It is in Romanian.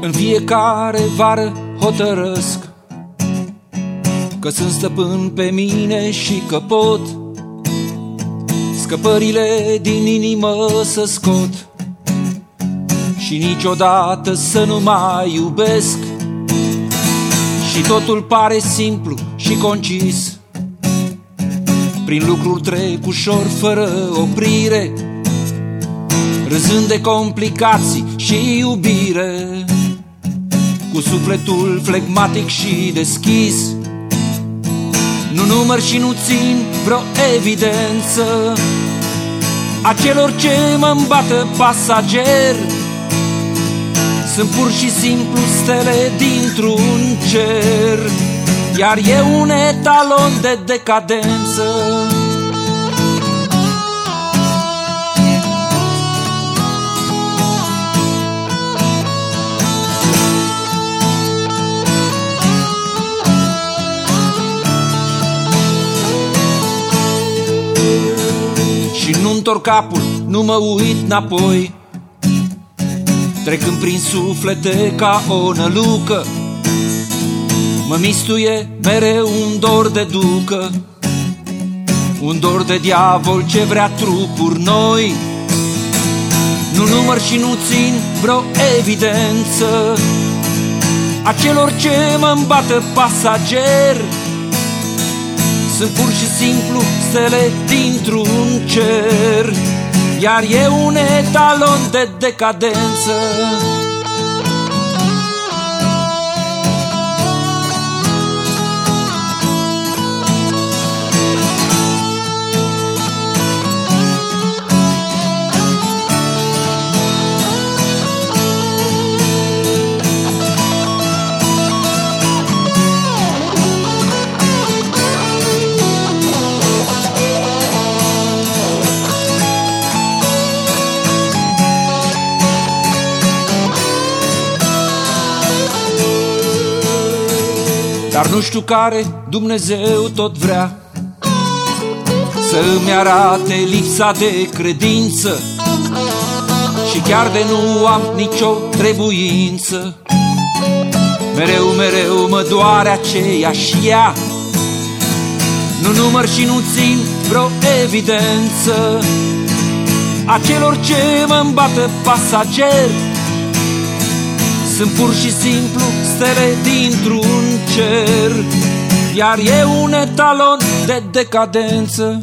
În fiecare vară hotărăsc Că sunt stăpân pe mine și că pot Scăpările din inimă să scot. Și niciodată să nu mai iubesc. Și totul pare simplu și concis. Prin lucruri trec ușor fără oprire Râzând de complicații și iubire Cu sufletul flegmatic și deschis. Nu număr și nu țin vreo evidență A celor ce mă îmbată pasager. Sunt pur și simplu stele dintr-un cer Iar e un etalon de decadență nu întorc capul, nu mă uit înapoi. Trecând prin suflete ca o nălucă Mă mistuie mereu un dor de ducă. Un dor de diavol ce vrea trupuri noi. Nu număr și nu țin vreo evidență A celor ce mă îmbată pasager. Sunt pur și simplu stele dintr-un cer Iar e un etalon de decadență Dar nu știu care Dumnezeu tot vrea. Să îmi arate lipsa de credință. Și chiar de nu am nicio trebuință. Mereu, mereu mă doare aceeași ea. Nu număr și nu țin vreo evidență. A celor ce mă îmbată pasager sunt pur și simplu stele dintr-un cer. Iar e un etalon de decadență